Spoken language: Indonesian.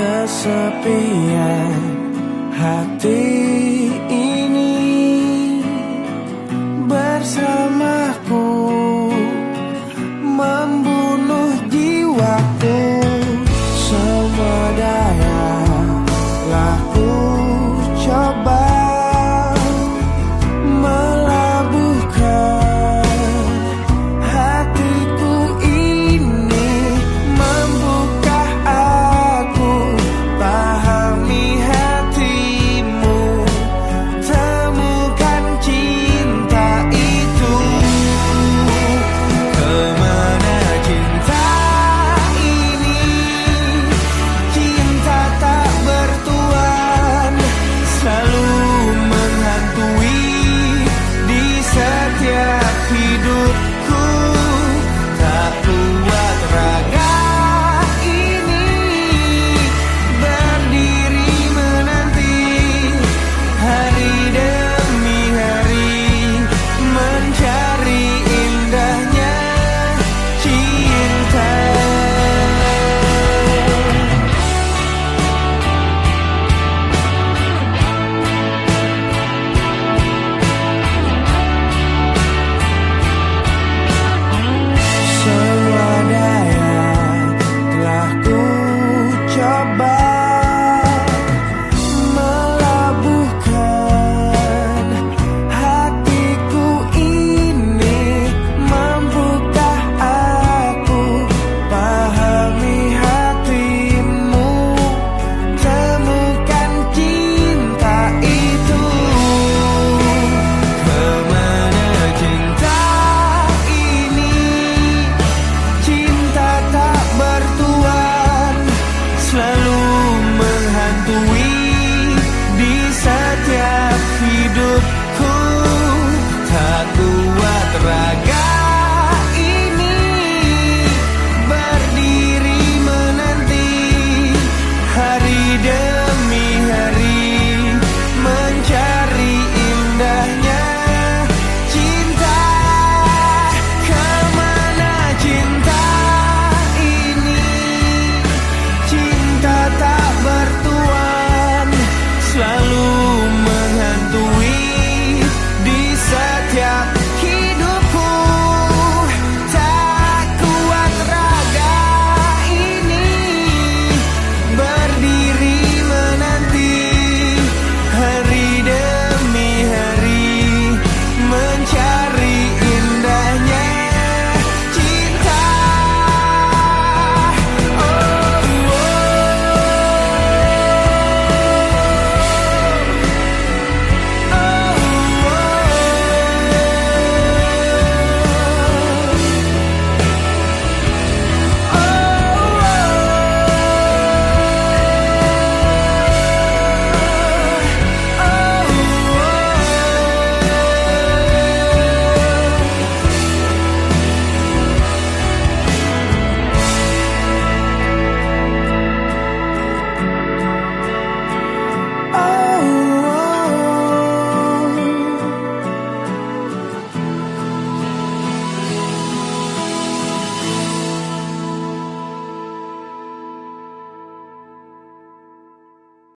kesepian hati ini bersama.